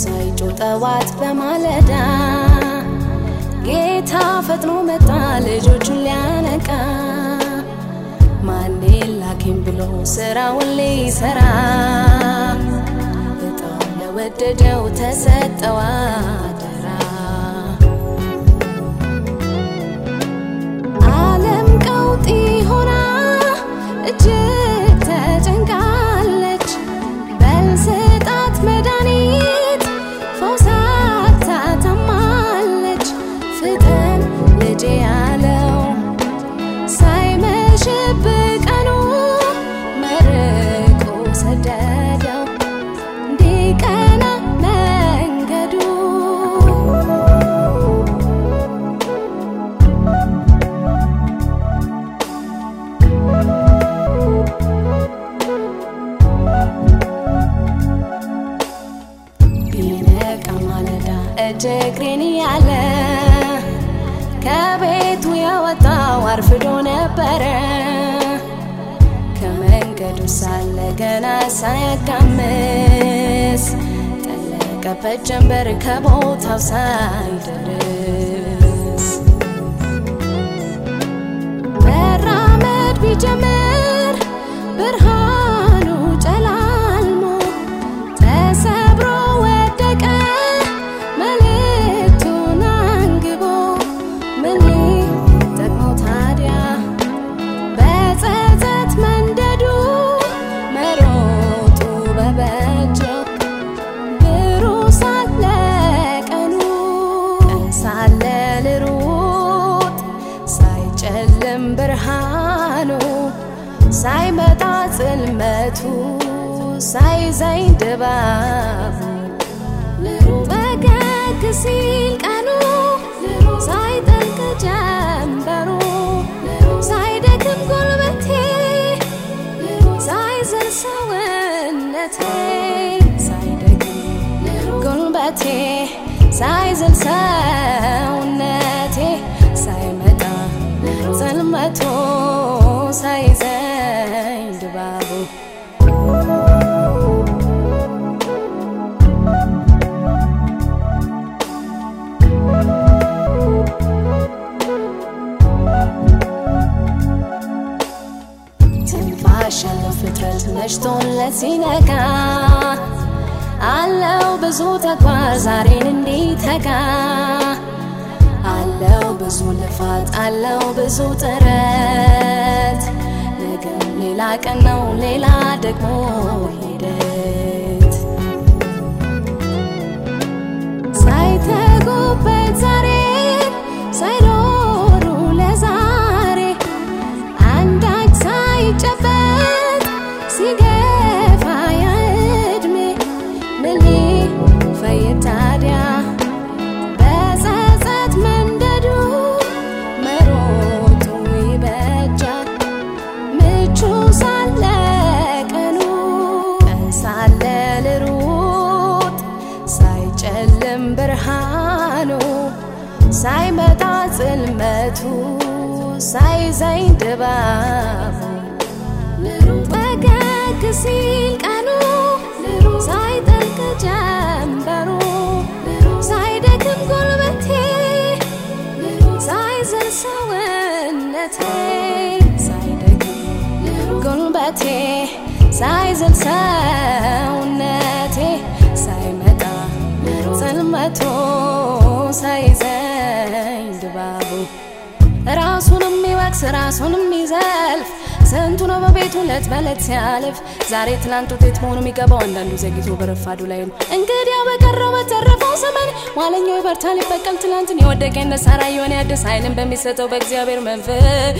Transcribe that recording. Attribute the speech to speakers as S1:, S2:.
S1: ሳይጮ ጠዋት በማለዳ ጌታ ፈጥኖ መጣ ልጆቹን ሊያነቃ። ማኔ ላኪም ብሎ ስራውን ሊሰራ? በጣም ለወደደው ተሰጠዋ ሰደደው እንዲቀና መንገዱ ቢነቃ ማለዳ እጅ እግሬን ያለ ከቤቱ የወጣው አርፍዶ ነበረ። ከመንገዱ ሳለ ገና ሳያጋምስ ጠለቀበት ጀንበር ከቦታው ሳይደርስ። መራመድ ቢጀምር ብርሃኑ ሳይጨልም ብርሃኑ ሳይመጣ ጽልመቱ ሳይዘኝ ድባቡ ልሩጥ ፈገግ ሲል ቀኑ ሳይጠልቅ ጀንበሩ ሳይደክም ጉልበቴ ሳይዝል ሰውነቴ ሳይደክም ጉልበቴ ሳይዝል ሰውነቴ ድባቡ ትንፋሽ ያለው ፍጥረት መሽቶለት ሲነጋ አለው ብዙ ተግባር ዛሬን እንዲተጋ አለው ብዙ ልፋት አለው ብዙ ጥረት ነገም ሌላ ቀን ነው ሌላ ደግሞ ሂደት። ሳይተጉበት ዛሬ ሳይኖሩ ለዛሬ አንዳች ሳይጨበጥ ሲገፋ ያ ዕድሜ ምን ሊፈይድ ሳይመጣ ጽልመቱ ሳይዘኝ ድባቡ። ፈገግ ሲል ቀኑ ሳይጠልቅ ጀንበሩ። ሳይደክም ጉልበቴ ሳይዝል ሰውነቴ ጉልበቴ ሳይዝል ሰውነቴ ራሱን የሚዘልፍ ስንቱ ነው በቤቱ ለት በለት ሲያልፍ ዛሬ ትላንት ውጤት መሆኑ የሚገባው አንዳንዱ ዘግይቶ በረፋዱ ላይ ነው። እንግዲያው በቀረው በተረፈው ዘመን ኋለኛው ይበርታ ሊበቀል ትላንትን የወደቀ ይነሳል የሆነ ያድስ ኃይልን በሚሰጠው በእግዚአብሔር መንፈስ